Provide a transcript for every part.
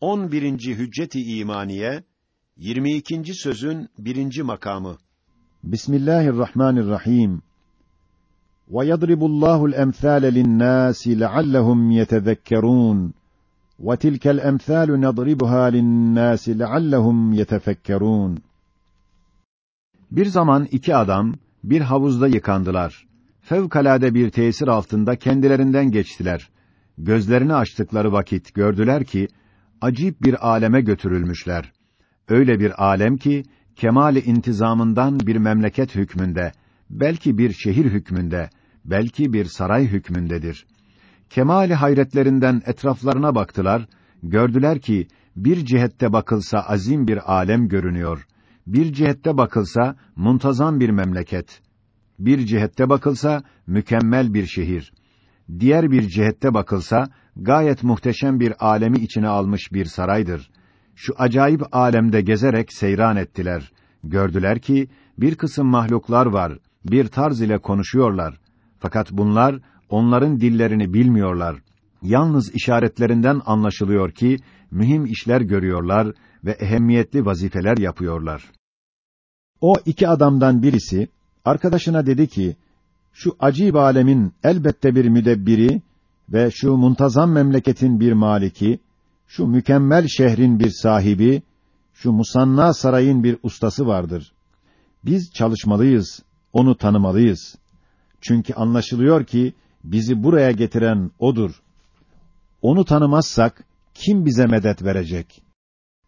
11. Hücceti İmaniye 22. sözün birinci makamı. Bismillahirrahmanirrahim. Ve yadribullahu el-emsâle lin-nâsi leallehum yetezekkerûn. Ve tilkel emsâlu nadribuhâ lin-nâsi leallehum yetefekkerûn. Bir zaman iki adam bir havuzda yıkandılar. Fevkalade bir tesir altında kendilerinden geçtiler. Gözlerini açtıkları vakit gördüler ki acip bir aleme götürülmüşler. Öyle bir alem ki kemali intizamından bir memleket hükmünde, belki bir şehir hükmünde, belki bir saray hükmündedir. Kemali hayretlerinden etraflarına baktılar, gördüler ki bir cihette bakılsa azim bir alem görünüyor. Bir cihette bakılsa muntazam bir memleket. Bir cihette bakılsa mükemmel bir şehir. Diğer bir cihette bakılsa gayet muhteşem bir alemi içine almış bir saraydır. Şu acayip alemde gezerek seyran ettiler. Gördüler ki bir kısım mahluklar var, bir tarz ile konuşuyorlar. Fakat bunlar onların dillerini bilmiyorlar. Yalnız işaretlerinden anlaşılıyor ki mühim işler görüyorlar ve ehemmiyetli vazifeler yapıyorlar. O iki adamdan birisi arkadaşına dedi ki: "Şu acib alemin elbette bir müdebbiri ve şu muntazam memleketin bir maliki, şu mükemmel şehrin bir sahibi, şu musanna sarayın bir ustası vardır. Biz çalışmalıyız, onu tanımalıyız. Çünkü anlaşılıyor ki bizi buraya getiren odur. Onu tanımazsak kim bize medet verecek?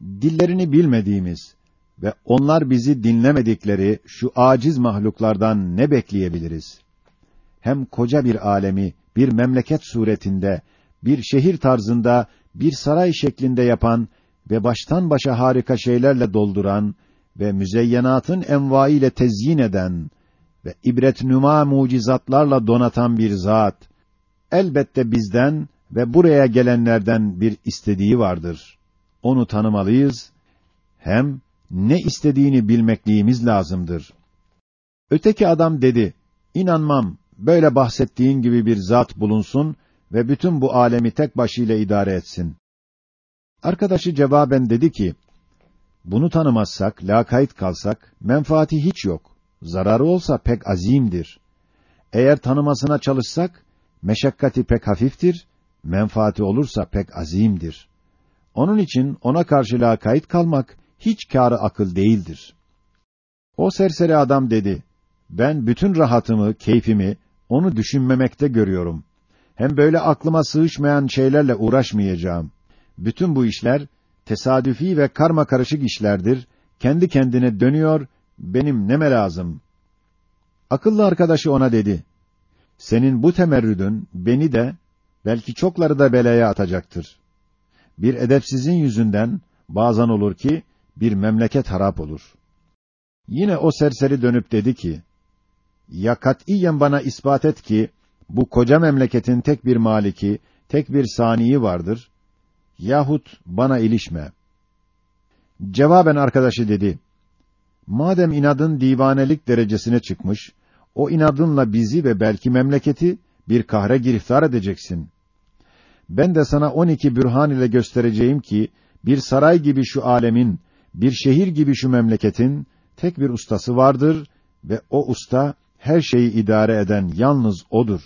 Dillerini bilmediğimiz ve onlar bizi dinlemedikleri şu aciz mahluklardan ne bekleyebiliriz? Hem koca bir alemi bir memleket suretinde, bir şehir tarzında, bir saray şeklinde yapan ve baştan başa harika şeylerle dolduran ve müzeyyenatın envai ile tezyin eden ve ibret nüma mucizatlarla donatan bir zat elbette bizden ve buraya gelenlerden bir istediği vardır. Onu tanımalıyız. Hem ne istediğini bilmekliğimiz lazımdır. Öteki adam dedi: "İnanmam böyle bahsettiğin gibi bir zat bulunsun ve bütün bu alemi tek başıyla idare etsin. Arkadaşı cevaben dedi ki, bunu tanımazsak, lakayt kalsak, menfaati hiç yok. Zararı olsa pek azimdir. Eğer tanımasına çalışsak, meşakkati pek hafiftir, menfaati olursa pek azimdir. Onun için ona karşı lakayt kalmak hiç kârı akıl değildir. O serseri adam dedi, ben bütün rahatımı, keyfimi onu düşünmemekte görüyorum. Hem böyle aklıma sığışmayan şeylerle uğraşmayacağım. Bütün bu işler tesadüfi ve karma karışık işlerdir. Kendi kendine dönüyor. Benim neme lazım? Akıllı arkadaşı ona dedi. Senin bu temerrüdün beni de belki çokları da belaya atacaktır. Bir edepsizin yüzünden bazen olur ki bir memleket harap olur. Yine o serseri dönüp dedi ki: ya katiyen bana ispat et ki bu koca memleketin tek bir maliki, tek bir saniyi vardır yahut bana ilişme. Cevaben arkadaşı dedi: Madem inadın divanelik derecesine çıkmış, o inadınla bizi ve belki memleketi bir kahre giriftar edeceksin. Ben de sana on iki bürhan ile göstereceğim ki bir saray gibi şu alemin, bir şehir gibi şu memleketin tek bir ustası vardır ve o usta her şeyi idare eden yalnız odur.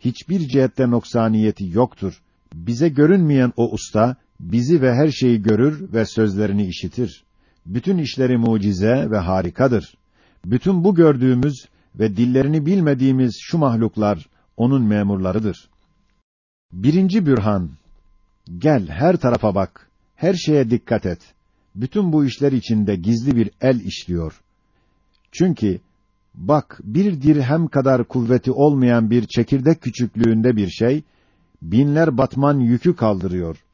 Hiçbir cihette noksaniyeti yoktur. Bize görünmeyen o usta bizi ve her şeyi görür ve sözlerini işitir. Bütün işleri mucize ve harikadır. Bütün bu gördüğümüz ve dillerini bilmediğimiz şu mahluklar onun memurlarıdır. Birinci bürhan Gel her tarafa bak. Her şeye dikkat et. Bütün bu işler içinde gizli bir el işliyor. Çünkü Bak, bir dirhem kadar kuvveti olmayan bir çekirdek küçüklüğünde bir şey, binler batman yükü kaldırıyor.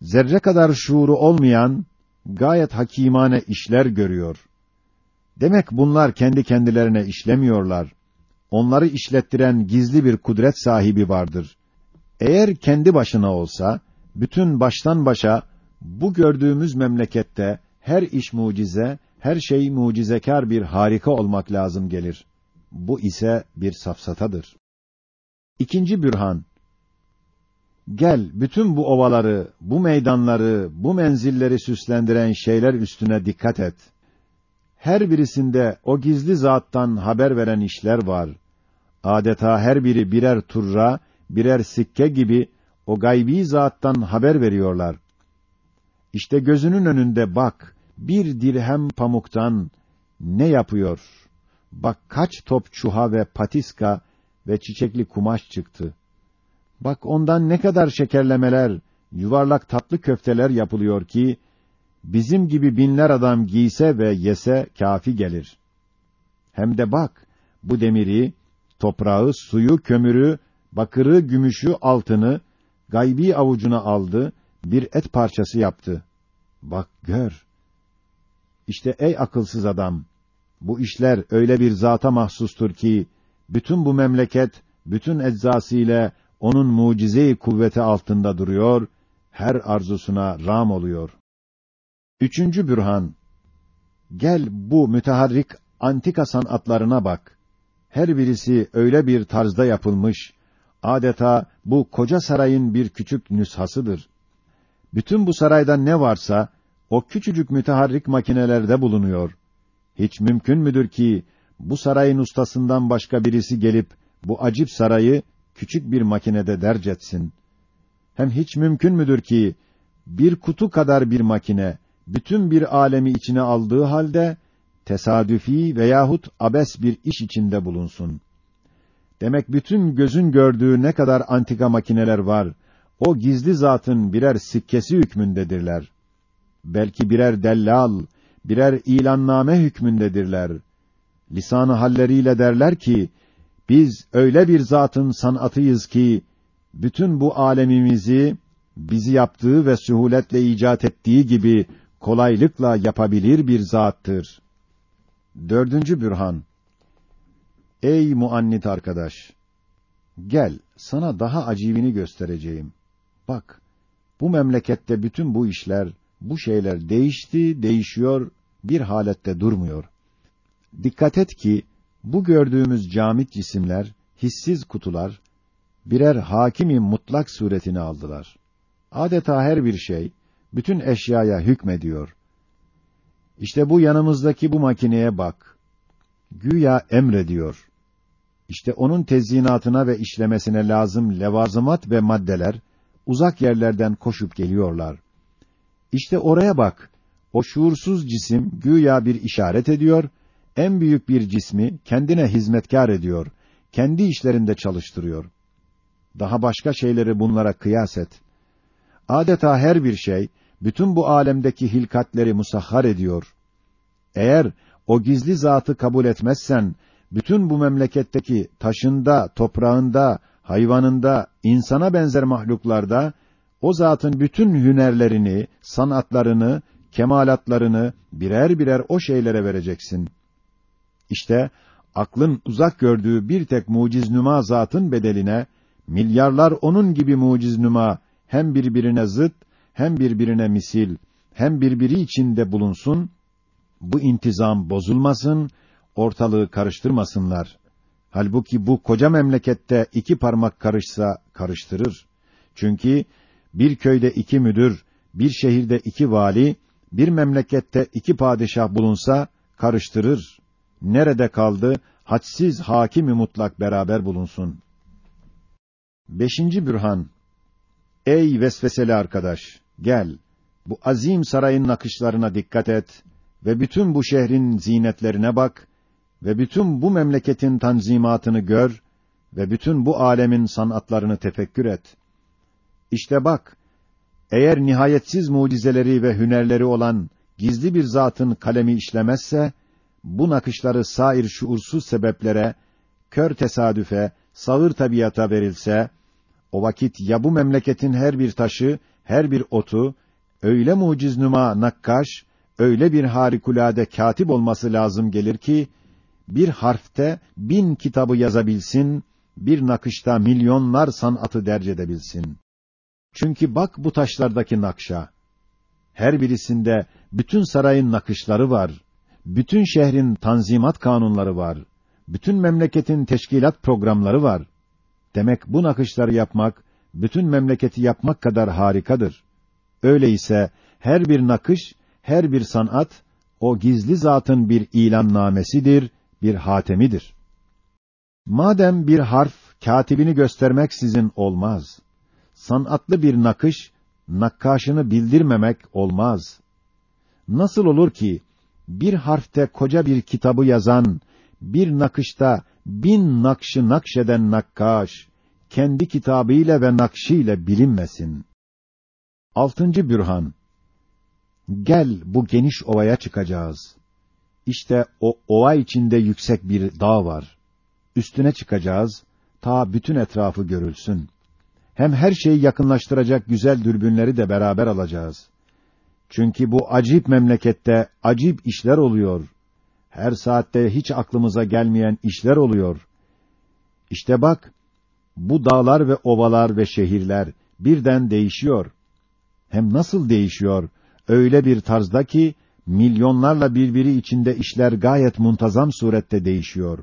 Zerre kadar şuuru olmayan, gayet hakimane işler görüyor. Demek bunlar kendi kendilerine işlemiyorlar. Onları işlettiren gizli bir kudret sahibi vardır. Eğer kendi başına olsa, bütün baştan başa, bu gördüğümüz memlekette her iş mucize, her şey mucizekar bir harika olmak lazım gelir. Bu ise bir safsatadır. İkinci bürhan. Gel bütün bu ovaları, bu meydanları, bu menzilleri süslendiren şeyler üstüne dikkat et. Her birisinde o gizli zattan haber veren işler var. Adeta her biri birer turra, birer sikke gibi o gaybi zattan haber veriyorlar. İşte gözünün önünde bak, bir dirhem pamuktan ne yapıyor? Bak kaç top çuha ve patiska ve çiçekli kumaş çıktı. Bak ondan ne kadar şekerlemeler, yuvarlak tatlı köfteler yapılıyor ki, bizim gibi binler adam giyse ve yese kafi gelir. Hem de bak, bu demiri, toprağı, suyu, kömürü, bakırı, gümüşü, altını, gaybi avucuna aldı, bir et parçası yaptı. Bak gör. İşte ey akılsız adam, bu işler öyle bir zata mahsustur ki, bütün bu memleket, bütün eczasıyla onun mucize-i kuvveti altında duruyor, her arzusuna ram oluyor. Üçüncü bürhan. Gel bu müteharrik antika sanatlarına bak. Her birisi öyle bir tarzda yapılmış, adeta bu koca sarayın bir küçük nüshasıdır. Bütün bu sarayda ne varsa, o küçücük müteharrik makinelerde bulunuyor. Hiç mümkün müdür ki, bu sarayın ustasından başka birisi gelip, bu acip sarayı küçük bir makinede derc etsin. Hem hiç mümkün müdür ki bir kutu kadar bir makine bütün bir alemi içine aldığı halde tesadüfi veyahut abes bir iş içinde bulunsun. Demek bütün gözün gördüğü ne kadar antika makineler var, o gizli zatın birer sikkesi hükmündedirler. Belki birer dellal, birer ilanname hükmündedirler. Lisanı halleriyle derler ki, biz öyle bir zatın sanatıyız ki bütün bu alemimizi bizi yaptığı ve sühuletle icat ettiği gibi kolaylıkla yapabilir bir zattır. Dördüncü bürhan. Ey muannit arkadaş! Gel, sana daha acibini göstereceğim. Bak, bu memlekette bütün bu işler, bu şeyler değişti, değişiyor, bir halette durmuyor. Dikkat et ki, bu gördüğümüz camit cisimler, hissiz kutular, birer hakimi mutlak suretini aldılar. Adeta her bir şey, bütün eşyaya hükmediyor. İşte bu yanımızdaki bu makineye bak. Güya emrediyor. İşte onun tezyinatına ve işlemesine lazım levazımat ve maddeler, uzak yerlerden koşup geliyorlar. İşte oraya bak. O şuursuz cisim güya bir işaret ediyor en büyük bir cismi kendine hizmetkar ediyor, kendi işlerinde çalıştırıyor. Daha başka şeyleri bunlara kıyas et. Adeta her bir şey, bütün bu alemdeki hilkatleri musahhar ediyor. Eğer o gizli zatı kabul etmezsen, bütün bu memleketteki taşında, toprağında, hayvanında, insana benzer mahluklarda, o zatın bütün hünerlerini, sanatlarını, kemalatlarını birer birer o şeylere vereceksin. İşte aklın uzak gördüğü bir tek muciz nüma zatın bedeline milyarlar onun gibi muciz nüma hem birbirine zıt hem birbirine misil hem birbiri içinde bulunsun bu intizam bozulmasın ortalığı karıştırmasınlar. Halbuki bu koca memlekette iki parmak karışsa karıştırır. Çünkü bir köyde iki müdür, bir şehirde iki vali, bir memlekette iki padişah bulunsa karıştırır nerede kaldı? Hadsiz hakimi mutlak beraber bulunsun. Beşinci bürhan. Ey vesveseli arkadaş, gel. Bu azim sarayın nakışlarına dikkat et ve bütün bu şehrin zinetlerine bak ve bütün bu memleketin tanzimatını gör ve bütün bu alemin sanatlarını tefekkür et. İşte bak, eğer nihayetsiz mucizeleri ve hünerleri olan gizli bir zatın kalemi işlemezse, bu nakışları sair şuursuz sebeplere, kör tesadüfe, sağır tabiata verilse, o vakit ya bu memleketin her bir taşı, her bir otu, öyle muciz numa nakkaş, öyle bir harikulade katip olması lazım gelir ki, bir harfte bin kitabı yazabilsin, bir nakışta milyonlar sanatı derc edebilsin. Çünkü bak bu taşlardaki nakşa. Her birisinde bütün sarayın nakışları var bütün şehrin tanzimat kanunları var. Bütün memleketin teşkilat programları var. Demek bu nakışları yapmak bütün memleketi yapmak kadar harikadır. Öyleyse her bir nakış, her bir sanat o gizli zatın bir ilannamesidir, bir hatemidir. Madem bir harf katibini göstermek sizin olmaz. Sanatlı bir nakış nakkaşını bildirmemek olmaz. Nasıl olur ki bir harfte koca bir kitabı yazan, bir nakışta bin nakşı nakşeden nakkaş, kendi kitabıyla ve nakşiyle bilinmesin. Altıncı bürhan. Gel bu geniş ovaya çıkacağız. İşte o ova içinde yüksek bir dağ var. Üstüne çıkacağız, ta bütün etrafı görülsün. Hem her şeyi yakınlaştıracak güzel dürbünleri de beraber alacağız. Çünkü bu acip memlekette acip işler oluyor. Her saatte hiç aklımıza gelmeyen işler oluyor. İşte bak, bu dağlar ve ovalar ve şehirler birden değişiyor. Hem nasıl değişiyor? Öyle bir tarzda ki milyonlarla birbiri içinde işler gayet muntazam surette değişiyor.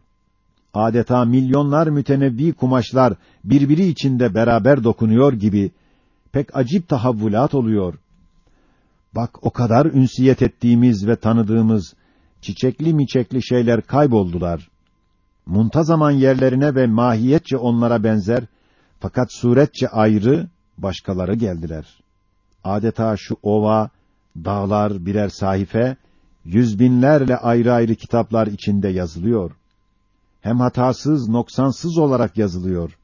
Adeta milyonlar mütenevvi kumaşlar birbiri içinde beraber dokunuyor gibi pek acip tahavvulat oluyor. Bak o kadar ünsiyet ettiğimiz ve tanıdığımız çiçekli miçekli şeyler kayboldular. Muntazaman yerlerine ve mahiyetçe onlara benzer fakat suretçe ayrı başkaları geldiler. Adeta şu ova, dağlar birer sahife, yüz binlerle ayrı ayrı kitaplar içinde yazılıyor. Hem hatasız, noksansız olarak yazılıyor.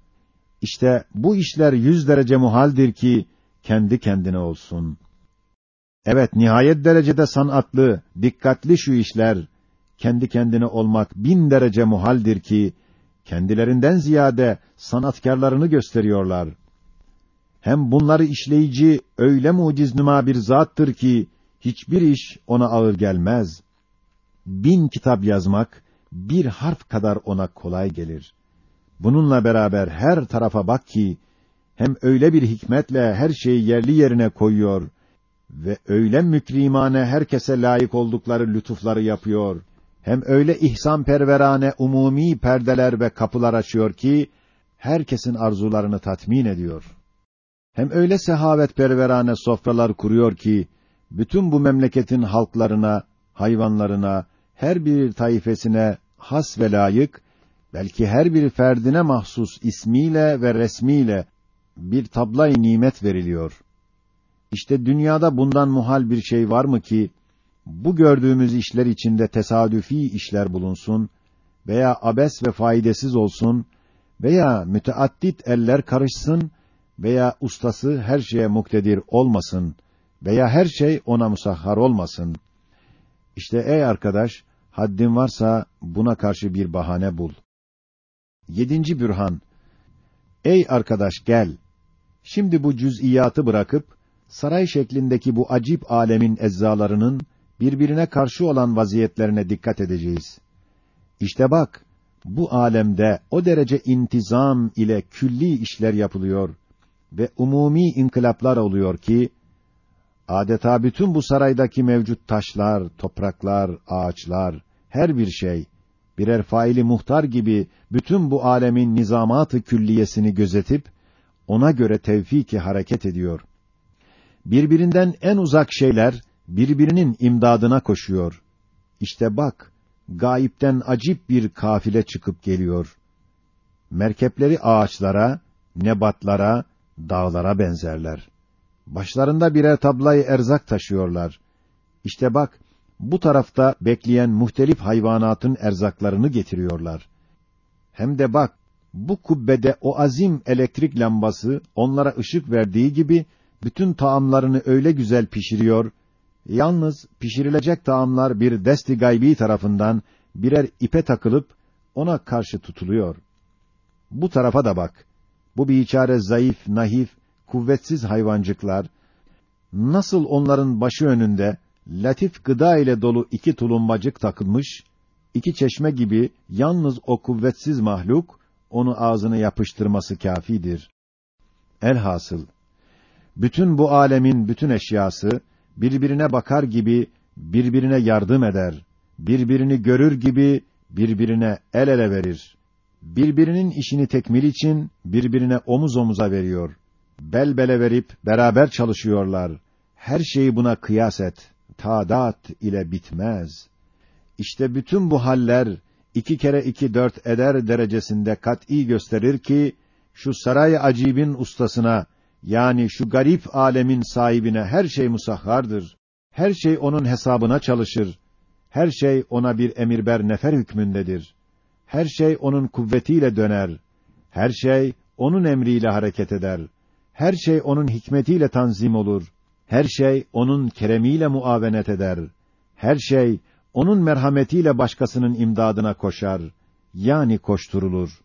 İşte bu işler yüz derece muhaldir ki, kendi kendine olsun. Evet, nihayet derecede sanatlı, dikkatli şu işler, kendi kendine olmak bin derece muhaldir ki, kendilerinden ziyade sanatkarlarını gösteriyorlar. Hem bunları işleyici öyle muciznuma bir zattır ki, hiçbir iş ona ağır gelmez. Bin kitap yazmak, bir harf kadar ona kolay gelir. Bununla beraber her tarafa bak ki, hem öyle bir hikmetle her şeyi yerli yerine koyuyor ve öyle mükrimane herkese layık oldukları lütufları yapıyor. Hem öyle ihsan perverane umumi perdeler ve kapılar açıyor ki herkesin arzularını tatmin ediyor. Hem öyle sehavet perverane sofralar kuruyor ki bütün bu memleketin halklarına, hayvanlarına, her bir taifesine has ve layık, belki her bir ferdine mahsus ismiyle ve resmiyle bir tablay nimet veriliyor. İşte dünyada bundan muhal bir şey var mı ki bu gördüğümüz işler içinde tesadüfi işler bulunsun veya abes ve faydasız olsun veya müteaddit eller karışsın veya ustası her şeye muktedir olmasın veya her şey ona musahhar olmasın. İşte ey arkadaş, haddin varsa buna karşı bir bahane bul. Yedinci bürhan. Ey arkadaş gel. Şimdi bu cüz'iyatı bırakıp saray şeklindeki bu acip alemin eczalarının birbirine karşı olan vaziyetlerine dikkat edeceğiz. İşte bak, bu alemde o derece intizam ile külli işler yapılıyor ve umumi inkılaplar oluyor ki adeta bütün bu saraydaki mevcut taşlar, topraklar, ağaçlar, her bir şey birer faili muhtar gibi bütün bu alemin nizamatı külliyesini gözetip ona göre tevfiki hareket ediyor. Birbirinden en uzak şeyler birbirinin imdadına koşuyor. İşte bak, gayipten acip bir kafile çıkıp geliyor. Merkepleri ağaçlara, nebatlara, dağlara benzerler. Başlarında birer tablayı erzak taşıyorlar. İşte bak, bu tarafta bekleyen muhtelif hayvanatın erzaklarını getiriyorlar. Hem de bak, bu kubbede o azim elektrik lambası onlara ışık verdiği gibi bütün taamlarını öyle güzel pişiriyor. Yalnız pişirilecek taamlar bir desti gaybi tarafından birer ipe takılıp ona karşı tutuluyor. Bu tarafa da bak. Bu biçare zayıf, nahif, kuvvetsiz hayvancıklar nasıl onların başı önünde latif gıda ile dolu iki tulumbacık takılmış, iki çeşme gibi yalnız o kuvvetsiz mahluk onu ağzına yapıştırması kâfidir. Elhasıl bütün bu alemin bütün eşyası birbirine bakar gibi birbirine yardım eder. Birbirini görür gibi birbirine el ele verir. Birbirinin işini tekmil için birbirine omuz omuza veriyor. Bel bele verip beraber çalışıyorlar. Her şeyi buna kıyas et. Tadat ile bitmez. İşte bütün bu haller iki kere iki dört eder derecesinde kat'î gösterir ki şu saray acibin ustasına yani şu garip alemin sahibine her şey musahhardır. Her şey onun hesabına çalışır. Her şey ona bir emirber nefer hükmündedir. Her şey onun kuvvetiyle döner. Her şey onun emriyle hareket eder. Her şey onun hikmetiyle tanzim olur. Her şey onun keremiyle muavenet eder. Her şey onun merhametiyle başkasının imdadına koşar. Yani koşturulur.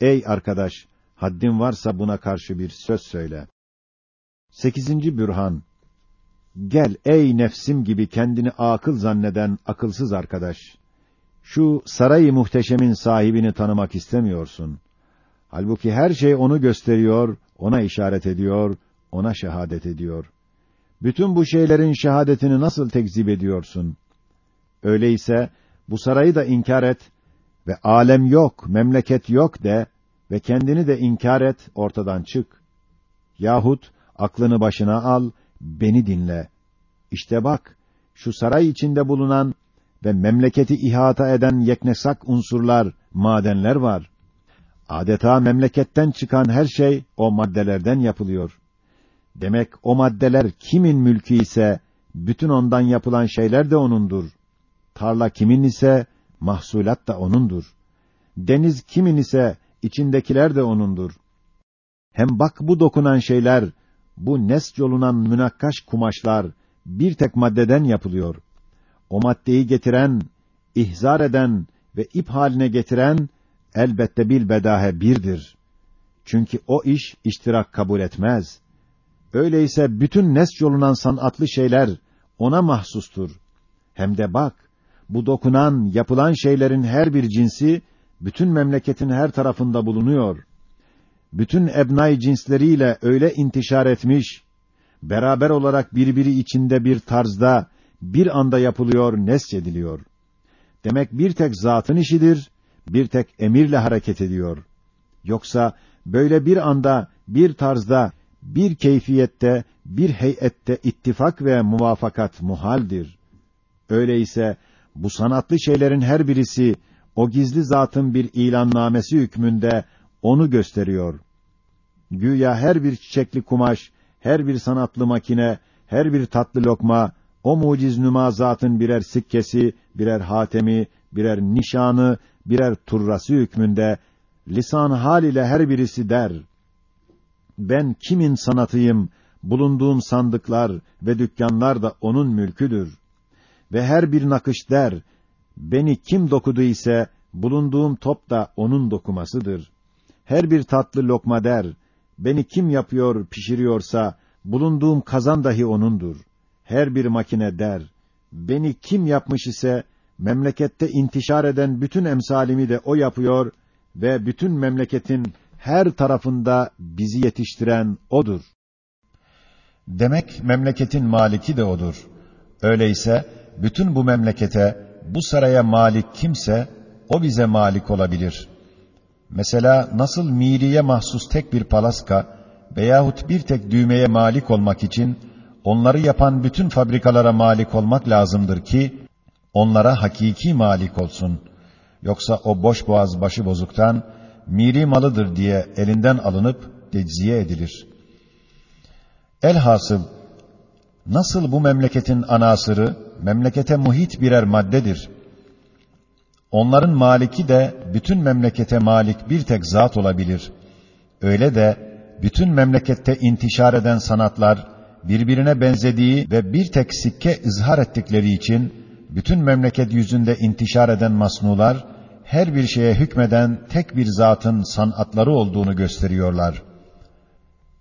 Ey arkadaş, haddin varsa buna karşı bir söz söyle. Sekizinci bürhan. Gel ey nefsim gibi kendini akıl zanneden akılsız arkadaş. Şu sarayı muhteşemin sahibini tanımak istemiyorsun. Halbuki her şey onu gösteriyor, ona işaret ediyor, ona şehadet ediyor. Bütün bu şeylerin şehadetini nasıl tekzip ediyorsun? Öyleyse bu sarayı da inkar et ve alem yok, memleket yok de ve kendini de inkar et, ortadan çık. Yahut aklını başına al, beni dinle. İşte bak, şu saray içinde bulunan ve memleketi ihata eden yeknesak unsurlar, madenler var. Adeta memleketten çıkan her şey o maddelerden yapılıyor. Demek o maddeler kimin mülkü ise bütün ondan yapılan şeyler de onundur. Tarla kimin ise mahsulat da onundur. Deniz kimin ise içindekiler de onundur. Hem bak bu dokunan şeyler, bu nes yolunan münakkaş kumaşlar bir tek maddeden yapılıyor. O maddeyi getiren, ihzar eden ve ip haline getiren elbette bil bedahe birdir. Çünkü o iş iştirak kabul etmez. Öyleyse bütün nes yolunan sanatlı şeyler ona mahsustur. Hem de bak, bu dokunan, yapılan şeylerin her bir cinsi bütün memleketin her tarafında bulunuyor. Bütün ebnai cinsleriyle öyle intişar etmiş, beraber olarak birbiri içinde bir tarzda, bir anda yapılıyor, nesçediliyor. Demek bir tek zatın işidir, bir tek emirle hareket ediyor. Yoksa böyle bir anda, bir tarzda, bir keyfiyette, bir heyette ittifak ve muvafakat muhaldir. Öyleyse bu sanatlı şeylerin her birisi o gizli zatın bir ilannamesi hükmünde onu gösteriyor. Güya her bir çiçekli kumaş, her bir sanatlı makine, her bir tatlı lokma o muciz nüma zatın birer sikkesi, birer hatemi, birer nişanı, birer turrası hükmünde lisan hal ile her birisi der. Ben kimin sanatıyım? Bulunduğum sandıklar ve dükkanlar da onun mülküdür ve her bir nakış der, beni kim dokudu ise, bulunduğum top da onun dokumasıdır. Her bir tatlı lokma der, beni kim yapıyor, pişiriyorsa, bulunduğum kazan dahi onundur. Her bir makine der, beni kim yapmış ise, memlekette intişar eden bütün emsalimi de o yapıyor ve bütün memleketin her tarafında bizi yetiştiren odur. Demek memleketin maliki de odur. Öyleyse bütün bu memlekete, bu saraya malik kimse, o bize malik olabilir. Mesela nasıl miriye mahsus tek bir palaska veyahut bir tek düğmeye malik olmak için, onları yapan bütün fabrikalara malik olmak lazımdır ki, onlara hakiki malik olsun. Yoksa o boş boğaz başı bozuktan, miri malıdır diye elinden alınıp deciye edilir. Elhasıl, nasıl bu memleketin anasırı, memlekete muhit birer maddedir. Onların maliki de bütün memlekete malik bir tek zat olabilir. Öyle de bütün memlekette intişar eden sanatlar birbirine benzediği ve bir tek sikke izhar ettikleri için bütün memleket yüzünde intişar eden masnular her bir şeye hükmeden tek bir zatın sanatları olduğunu gösteriyorlar.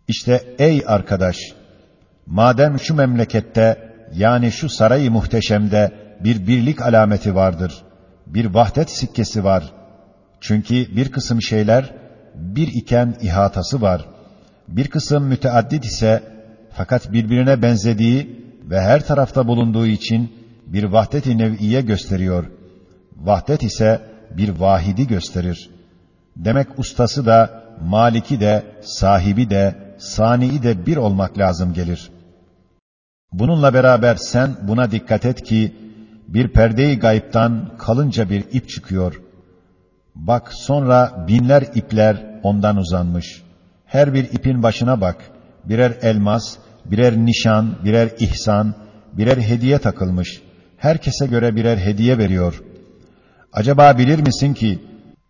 İşte ey arkadaş, madem şu memlekette yani şu sarayı muhteşemde bir birlik alameti vardır. Bir vahdet sikkesi var. Çünkü bir kısım şeyler bir iken ihatası var. Bir kısım müteaddit ise fakat birbirine benzediği ve her tarafta bulunduğu için bir vahdet-i nev'iye gösteriyor. Vahdet ise bir vahidi gösterir. Demek ustası da, maliki de, sahibi de, sani'i de bir olmak lazım gelir. Bununla beraber sen buna dikkat et ki, bir perdeyi gayiptan kalınca bir ip çıkıyor. Bak sonra binler ipler ondan uzanmış. Her bir ipin başına bak. Birer elmas, birer nişan, birer ihsan, birer hediye takılmış. Herkese göre birer hediye veriyor. Acaba bilir misin ki,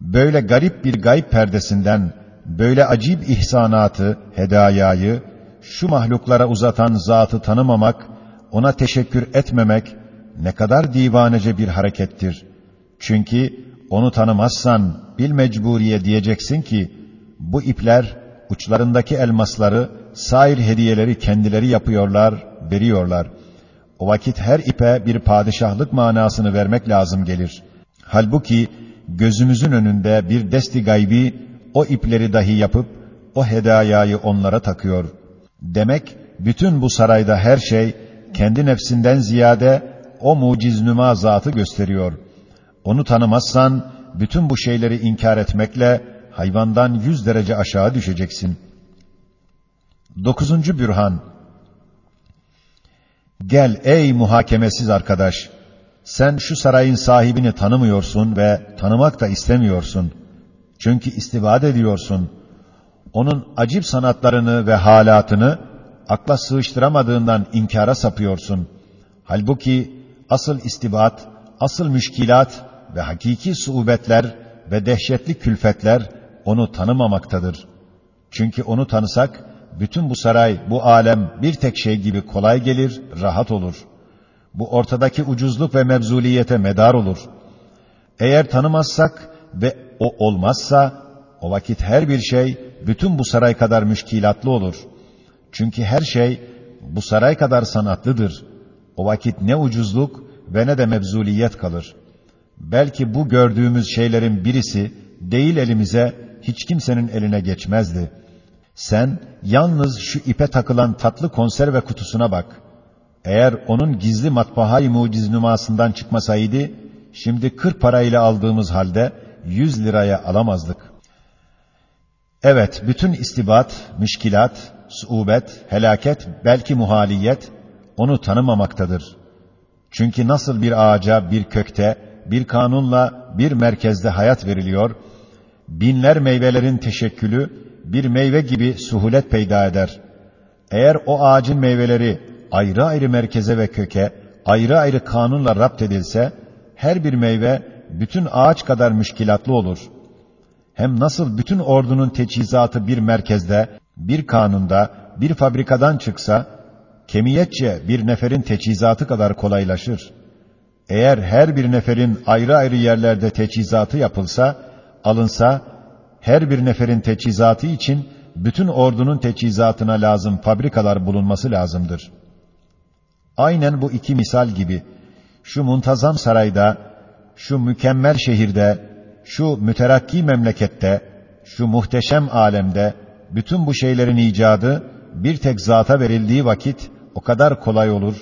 böyle garip bir gayb perdesinden, böyle acib ihsanatı, hedayayı, şu mahluklara uzatan zatı tanımamak, ona teşekkür etmemek, ne kadar divanece bir harekettir. Çünkü onu tanımazsan, bil mecburiye diyeceksin ki, bu ipler, uçlarındaki elmasları, sair hediyeleri kendileri yapıyorlar, veriyorlar. O vakit her ipe bir padişahlık manasını vermek lazım gelir. Halbuki, gözümüzün önünde bir desti gaybi, o ipleri dahi yapıp, o hedayayı onlara takıyor. Demek, bütün bu sarayda her şey, kendi nefsinden ziyade, o muciz nüma zatı gösteriyor. Onu tanımazsan, bütün bu şeyleri inkar etmekle, hayvandan yüz derece aşağı düşeceksin. Dokuzuncu bürhan. Gel ey muhakemesiz arkadaş, sen şu sarayın sahibini tanımıyorsun ve tanımak da istemiyorsun. Çünkü istibad ediyorsun. Onun acip sanatlarını ve halatını akla sığıştıramadığından inkara sapıyorsun. Halbuki asıl istibat, asıl müşkilat ve hakiki suubetler ve dehşetli külfetler onu tanımamaktadır. Çünkü onu tanısak, bütün bu saray, bu alem bir tek şey gibi kolay gelir, rahat olur. Bu ortadaki ucuzluk ve mevzuliyete medar olur. Eğer tanımazsak ve o olmazsa, o vakit her bir şey, bütün bu saray kadar müşkilatlı olur. Çünkü her şey, bu saray kadar sanatlıdır. O vakit ne ucuzluk ve ne de mevzuliyet kalır. Belki bu gördüğümüz şeylerin birisi, değil elimize, hiç kimsenin eline geçmezdi. Sen yalnız şu ipe takılan tatlı konserve kutusuna bak. Eğer onun gizli matbahay muciz nümasından çıkmasaydı, şimdi kırk parayla aldığımız halde yüz liraya alamazdık. Evet, bütün istibat, müşkilat, suubet, helaket, belki muhaliyet, onu tanımamaktadır. Çünkü nasıl bir ağaca, bir kökte, bir kanunla bir merkezde hayat veriliyor, binler meyvelerin teşekkülü bir meyve gibi suhulet peyda eder. Eğer o ağacın meyveleri ayrı ayrı merkeze ve köke, ayrı ayrı kanunla rapt edilse, her bir meyve bütün ağaç kadar müşkilatlı olur. Hem nasıl bütün ordunun teçhizatı bir merkezde, bir kanunda, bir fabrikadan çıksa, kemiyetçe bir neferin teçhizatı kadar kolaylaşır. Eğer her bir neferin ayrı ayrı yerlerde teçhizatı yapılsa, alınsa, her bir neferin teçhizatı için bütün ordunun teçhizatına lazım fabrikalar bulunması lazımdır. Aynen bu iki misal gibi, şu muntazam sarayda, şu mükemmel şehirde, şu müterakki memlekette, şu muhteşem alemde, bütün bu şeylerin icadı, bir tek zata verildiği vakit, o kadar kolay olur,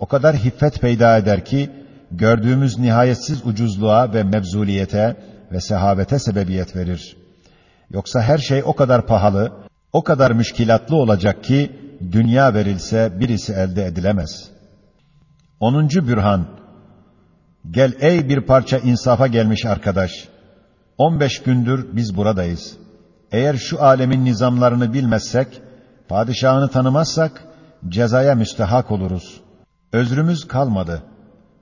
o kadar hiffet peyda eder ki, gördüğümüz nihayetsiz ucuzluğa ve mevzuliyete ve sehavete sebebiyet verir. Yoksa her şey o kadar pahalı, o kadar müşkilatlı olacak ki, dünya verilse birisi elde edilemez. Onuncu bürhan, gel ey bir parça insafa gelmiş arkadaş, 15 gündür biz buradayız. Eğer şu alemin nizamlarını bilmezsek, padişahını tanımazsak, cezaya müstehak oluruz. Özrümüz kalmadı.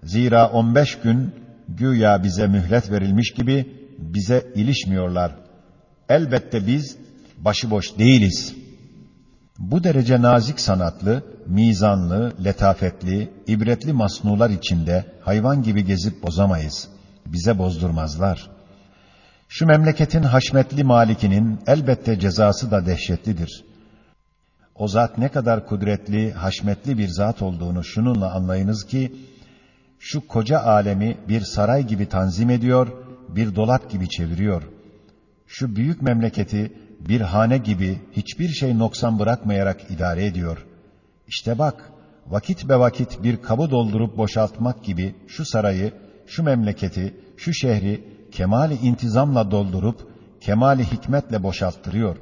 Zira 15 gün güya bize mühlet verilmiş gibi bize ilişmiyorlar. Elbette biz başıboş değiliz. Bu derece nazik sanatlı, mizanlı, letafetli, ibretli masnular içinde hayvan gibi gezip bozamayız. Bize bozdurmazlar. Şu memleketin haşmetli malikinin elbette cezası da dehşetlidir. O zat ne kadar kudretli, haşmetli bir zat olduğunu şununla anlayınız ki, şu koca alemi bir saray gibi tanzim ediyor, bir dolap gibi çeviriyor. Şu büyük memleketi bir hane gibi hiçbir şey noksan bırakmayarak idare ediyor. İşte bak, vakit be vakit bir kabı doldurup boşaltmak gibi şu sarayı, şu memleketi, şu şehri kemali intizamla doldurup, kemali hikmetle boşalttırıyor.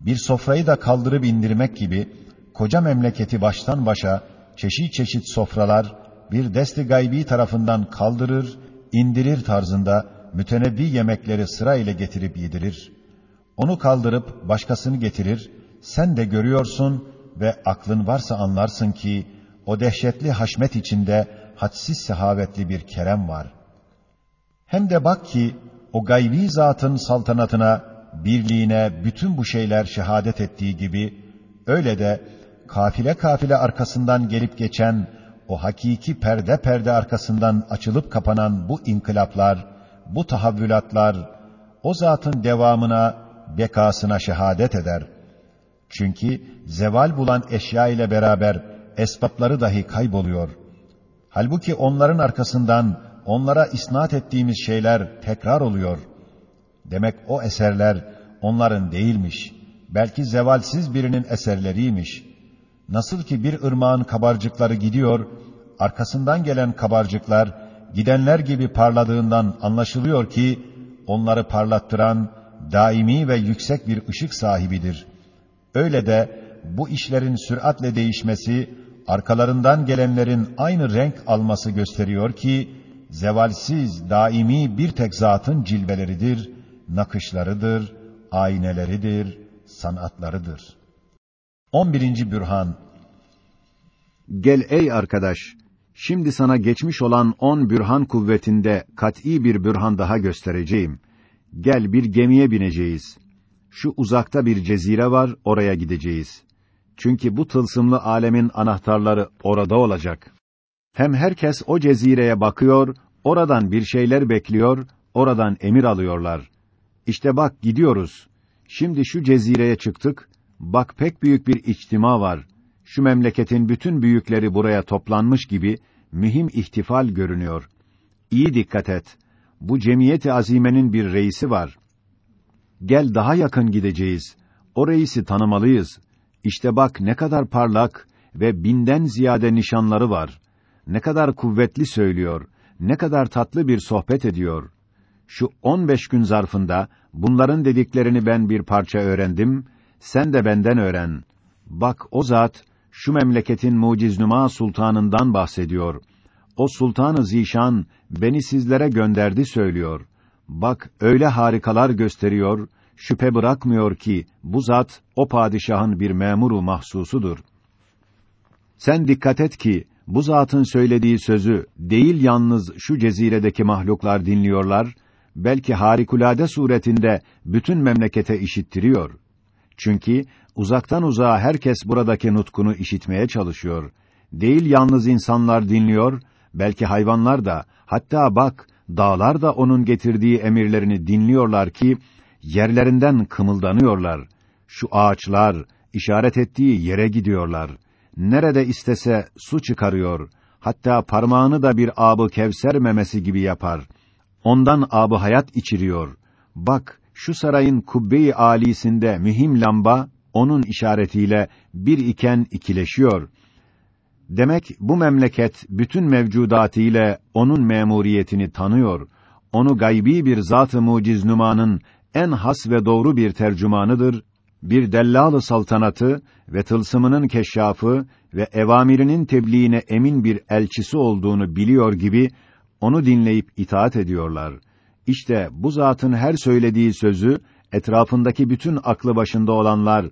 Bir sofrayı da kaldırıp indirmek gibi koca memleketi baştan başa çeşit çeşit sofralar bir desti gaybi tarafından kaldırır, indirir tarzında mütenebbi yemekleri sıra ile getirip yedirir. Onu kaldırıp başkasını getirir, sen de görüyorsun ve aklın varsa anlarsın ki o dehşetli haşmet içinde hadsiz sehavetli bir kerem var. Hem de bak ki o gaybi zatın saltanatına, birliğine bütün bu şeyler şehadet ettiği gibi öyle de kafile kafile arkasından gelip geçen o hakiki perde perde arkasından açılıp kapanan bu inkılaplar, bu tahavvülatlar o zatın devamına, bekasına şehadet eder. Çünkü zeval bulan eşya ile beraber esbapları dahi kayboluyor. Halbuki onların arkasından onlara isnat ettiğimiz şeyler tekrar oluyor. Demek o eserler onların değilmiş. Belki zevalsiz birinin eserleriymiş. Nasıl ki bir ırmağın kabarcıkları gidiyor, arkasından gelen kabarcıklar gidenler gibi parladığından anlaşılıyor ki onları parlattıran daimi ve yüksek bir ışık sahibidir. Öyle de bu işlerin süratle değişmesi arkalarından gelenlerin aynı renk alması gösteriyor ki zevalsiz daimi bir tek zatın cilveleridir, nakışlarıdır, ayneleridir, sanatlarıdır. 11. bürhan Gel ey arkadaş, şimdi sana geçmiş olan on bürhan kuvvetinde kat'î bir bürhan daha göstereceğim. Gel bir gemiye bineceğiz. Şu uzakta bir cezire var, oraya gideceğiz. Çünkü bu tılsımlı alemin anahtarları orada olacak. Hem herkes o cezireye bakıyor, oradan bir şeyler bekliyor, oradan emir alıyorlar. İşte bak gidiyoruz. Şimdi şu cezireye çıktık. Bak pek büyük bir içtima var şu memleketin bütün büyükleri buraya toplanmış gibi mühim ihtifal görünüyor. İyi dikkat et. Bu cemiyeti azimenin bir reisi var. Gel daha yakın gideceğiz. O reisi tanımalıyız. İşte bak ne kadar parlak ve binden ziyade nişanları var. Ne kadar kuvvetli söylüyor. Ne kadar tatlı bir sohbet ediyor. Şu on beş gün zarfında bunların dediklerini ben bir parça öğrendim. Sen de benden öğren. Bak o zat şu memleketin muciznuma sultanından bahsediyor. O sultanı zişan beni sizlere gönderdi söylüyor. Bak öyle harikalar gösteriyor, şüphe bırakmıyor ki bu zat o padişahın bir memuru mahsusudur. Sen dikkat et ki bu zatın söylediği sözü değil yalnız şu ceziredeki mahluklar dinliyorlar, belki harikulade suretinde bütün memlekete işittiriyor. Çünkü uzaktan uzağa herkes buradaki nutkunu işitmeye çalışıyor. Değil yalnız insanlar dinliyor, belki hayvanlar da, hatta bak, dağlar da onun getirdiği emirlerini dinliyorlar ki, yerlerinden kımıldanıyorlar. Şu ağaçlar, işaret ettiği yere gidiyorlar. Nerede istese su çıkarıyor. Hatta parmağını da bir abı kevser memesi gibi yapar. Ondan abı hayat içiriyor. Bak, şu sarayın kubbe-i âlisinde mühim lamba onun işaretiyle bir iken ikileşiyor. Demek bu memleket bütün mevcudatı onun memuriyetini tanıyor. Onu gaybi bir zat-ı muciznümanın en has ve doğru bir tercümanıdır. Bir dellalı saltanatı ve tılsımının keşşafı ve evamirinin tebliğine emin bir elçisi olduğunu biliyor gibi onu dinleyip itaat ediyorlar. İşte bu zatın her söylediği sözü etrafındaki bütün aklı başında olanlar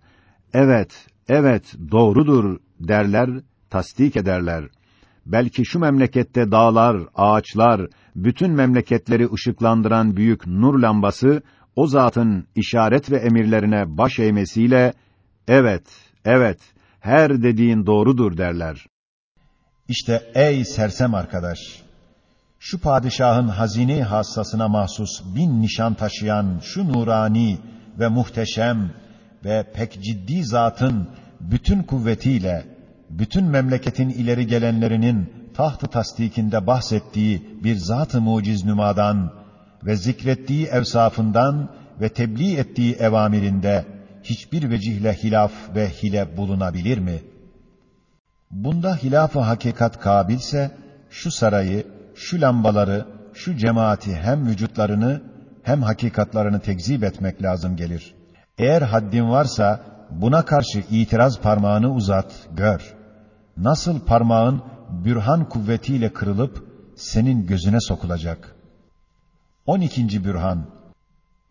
evet, evet doğrudur derler, tasdik ederler. Belki şu memlekette dağlar, ağaçlar, bütün memleketleri ışıklandıran büyük nur lambası o zatın işaret ve emirlerine baş eğmesiyle evet, evet her dediğin doğrudur derler. İşte ey sersem arkadaş, şu padişahın hazine hassasına mahsus bin nişan taşıyan şu nurani ve muhteşem ve pek ciddi zatın bütün kuvvetiyle bütün memleketin ileri gelenlerinin tahtı tasdikinde bahsettiği bir zat-ı muciz nümadan ve zikrettiği evsafından ve tebliğ ettiği evamirinde hiçbir vecihle hilaf ve hile bulunabilir mi? Bunda hilaf-ı hakikat kabilse şu sarayı şu lambaları, şu cemaati hem vücutlarını hem hakikatlarını tekzip etmek lazım gelir. Eğer haddin varsa buna karşı itiraz parmağını uzat, gör. Nasıl parmağın bürhan kuvvetiyle kırılıp senin gözüne sokulacak. 12. bürhan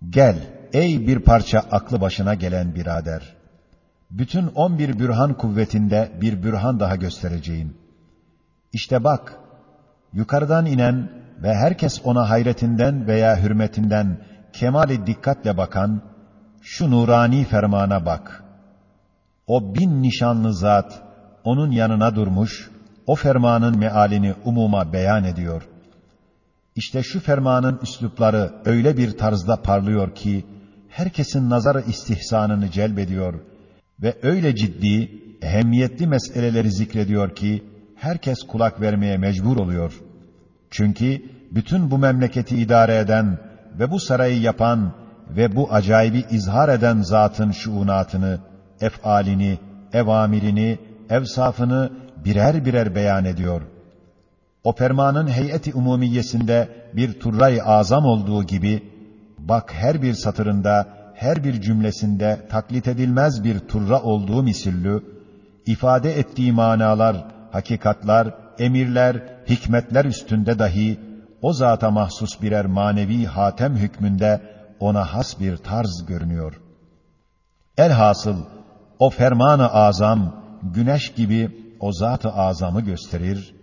Gel ey bir parça aklı başına gelen birader. Bütün 11 bürhan kuvvetinde bir bürhan daha göstereceğim. İşte bak, yukarıdan inen ve herkes ona hayretinden veya hürmetinden kemali dikkatle bakan şu nurani fermana bak. O bin nişanlı zat onun yanına durmuş, o fermanın mealini umuma beyan ediyor. İşte şu fermanın üslupları öyle bir tarzda parlıyor ki, herkesin nazarı istihsanını celbediyor ve öyle ciddi, ehemmiyetli meseleleri zikrediyor ki, herkes kulak vermeye mecbur oluyor. Çünkü bütün bu memleketi idare eden ve bu sarayı yapan ve bu acayibi izhar eden zatın şuunatını, efalini, evamirini, evsafını birer birer beyan ediyor. O fermanın heyeti umumiyesinde bir turray azam olduğu gibi, bak her bir satırında, her bir cümlesinde taklit edilmez bir turra olduğu misillü, ifade ettiği manalar, hakikatlar, emirler, hikmetler üstünde dahi, o zata mahsus birer manevi hatem hükmünde ona has bir tarz görünüyor. Elhasıl o fermanı azam güneş gibi o zat-ı azamı gösterir,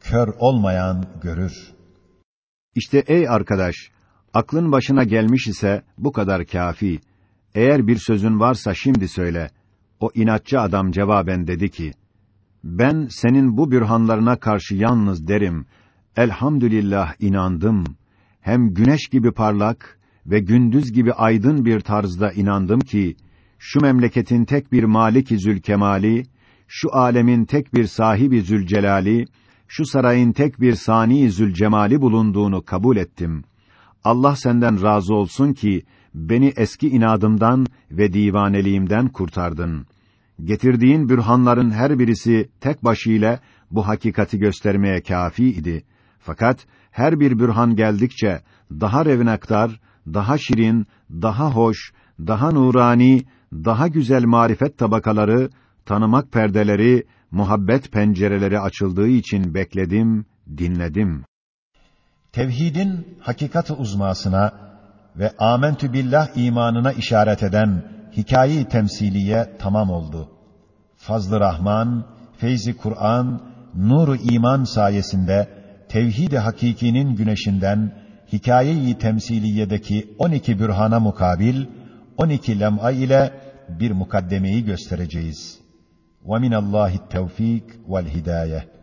kör olmayan görür. İşte ey arkadaş, aklın başına gelmiş ise bu kadar kafi. Eğer bir sözün varsa şimdi söyle. O inatçı adam cevaben dedi ki, ben senin bu bürhanlarına karşı yalnız derim, elhamdülillah inandım. Hem güneş gibi parlak ve gündüz gibi aydın bir tarzda inandım ki, şu memleketin tek bir maliki zülkemali, şu alemin tek bir sahibi zülcelali, şu sarayın tek bir sani zülcemali bulunduğunu kabul ettim. Allah senden razı olsun ki beni eski inadımdan ve divaneliğimden kurtardın. Getirdiğin bürhanların her birisi tek başıyla bu hakikati göstermeye kafi idi. Fakat her bir bürhan geldikçe daha revnaktar, daha şirin, daha hoş, daha nurani, daha güzel marifet tabakaları, tanımak perdeleri, muhabbet pencereleri açıldığı için bekledim, dinledim. Tevhidin hakikati uzmasına ve amentü billah imanına işaret eden hikayi temsiliye tamam oldu. Fazlı Rahman, feyzi Kur'an, nuru iman sayesinde tevhid-i hakikinin güneşinden hikayeyi temsiliyedeki 12 bürhana mukabil 12 lem'a ile bir mukaddemeyi göstereceğiz. Ve minallahi't tevfik vel hidaye.